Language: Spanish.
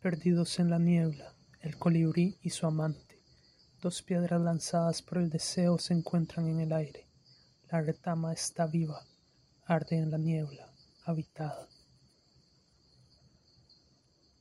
Perdidos en la niebla, el colibrí y su amante, dos piedras lanzadas por el deseo se encuentran en el aire. La retama está viva, arde en la niebla, habitada.